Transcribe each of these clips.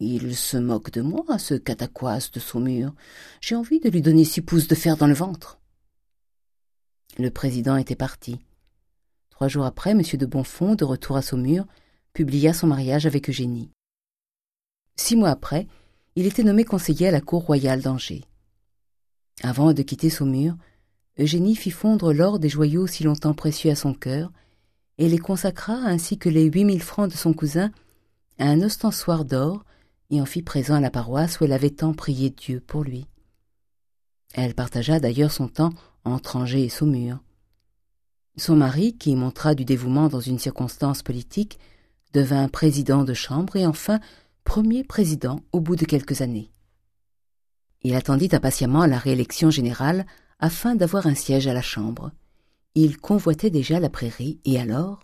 Il se moque de moi, ce catacoise de Saumur. J'ai envie de lui donner six pouces de fer dans le ventre. Le président était parti. Trois jours après, M. de Bonfond, de retour à Saumur, publia son mariage avec Eugénie. Six mois après, il était nommé conseiller à la cour royale d'Angers. Avant de quitter Saumur, Eugénie fit fondre l'or des joyaux si longtemps précieux à son cœur, et les consacra, ainsi que les huit mille francs de son cousin, à un ostensoir d'or, et en fit présent à la paroisse où elle avait tant prié Dieu pour lui. Elle partagea d'ailleurs son temps entre Angers et Saumur. Son mari, qui montra du dévouement dans une circonstance politique, devint président de chambre et enfin premier président au bout de quelques années. Il attendit impatiemment la réélection générale afin d'avoir un siège à la Chambre. Il convoitait déjà la prairie, et alors?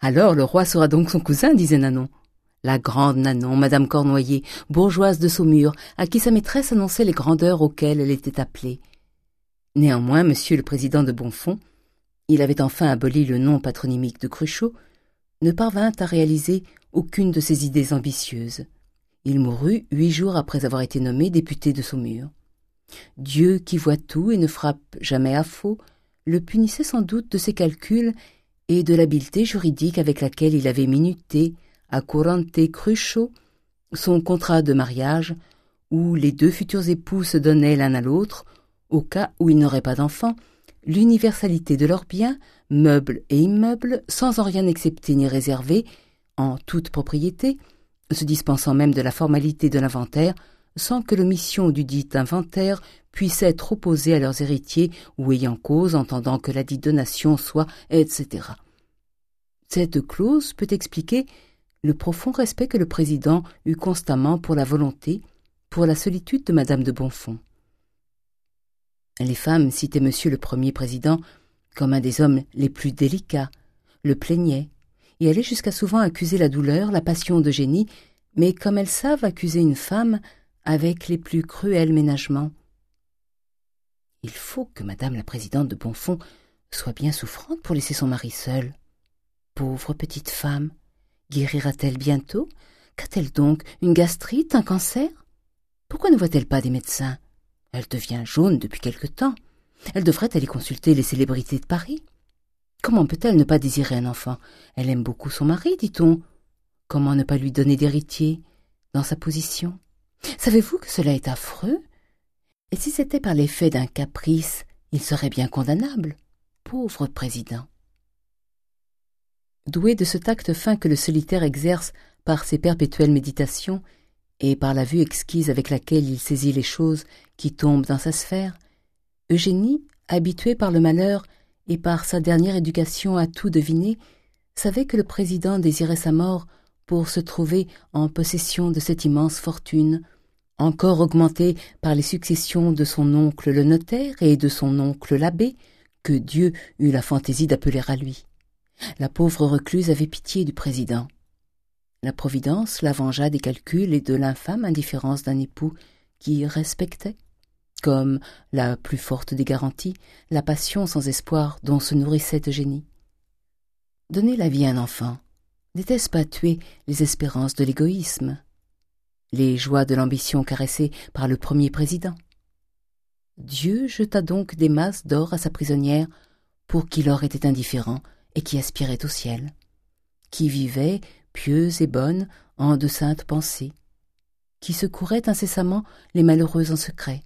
Alors le roi sera donc son cousin, disait Nanon. La grande Nanon, Madame Cornoyer, bourgeoise de Saumur, à qui sa maîtresse annonçait les grandeurs auxquelles elle était appelée. Néanmoins, Monsieur le président de Bonfond, il avait enfin aboli le nom patronymique de Cruchot, ne parvint à réaliser aucune de ses idées ambitieuses. Il mourut huit jours après avoir été nommé député de Saumur. Dieu, qui voit tout et ne frappe jamais à faux, le punissait sans doute de ses calculs et de l'habileté juridique avec laquelle il avait minuté, à Courante Cruchot, son contrat de mariage, où les deux futurs époux se donnaient l'un à l'autre, au cas où ils n'auraient pas d'enfants, l'universalité de leurs biens, meubles et immeubles, sans en rien accepter ni réserver, en toute propriété, se dispensant même de la formalité de l'inventaire, sans que l'omission du dit inventaire puisse être opposée à leurs héritiers ou ayant cause, entendant que la dite donation soit, etc. Cette clause peut expliquer le profond respect que le président eut constamment pour la volonté, pour la solitude de Madame de Bonfond. Les femmes citaient Monsieur le Premier Président comme un des hommes les plus délicats, le plaignaient, et allaient jusqu'à souvent accuser la douleur, la passion de génie, mais comme elles savent accuser une femme avec les plus cruels ménagements. Il faut que Madame la Présidente de Bonfond soit bien souffrante pour laisser son mari seul. Pauvre petite femme, guérira-t-elle bientôt? Qu'a-t-elle donc? Une gastrite Un cancer? Pourquoi ne voit-elle pas des médecins? Elle devient jaune depuis quelque temps. Elle devrait aller consulter les célébrités de Paris. Comment peut-elle ne pas désirer un enfant? Elle aime beaucoup son mari, dit-on. Comment ne pas lui donner d'héritier dans sa position? Savez-vous que cela est affreux? Et si c'était par l'effet d'un caprice, il serait bien condamnable? Pauvre président. Doué de ce tact fin que le solitaire exerce par ses perpétuelles méditations et par la vue exquise avec laquelle il saisit les choses qui tombent dans sa sphère, Eugénie, habituée par le malheur et par sa dernière éducation à tout deviner, savait que le président désirait sa mort pour se trouver en possession de cette immense fortune, encore augmentée par les successions de son oncle le notaire et de son oncle l'abbé, que Dieu eut la fantaisie d'appeler à lui. La pauvre recluse avait pitié du président. La Providence la vengea des calculs et de l'infâme indifférence d'un époux qui respectait, comme la plus forte des garanties, la passion sans espoir dont se nourrissait Eugénie. Donner la vie à un enfant, n'était-ce pas tuer les espérances de l'égoïsme, les joies de l'ambition caressées par le premier président? Dieu jeta donc des masses d'or à sa prisonnière pour qui l'or était indifférent et qui aspirait au ciel, qui vivait, pieuse et bonne, en de saintes pensées, qui secourait incessamment les malheureux en secret,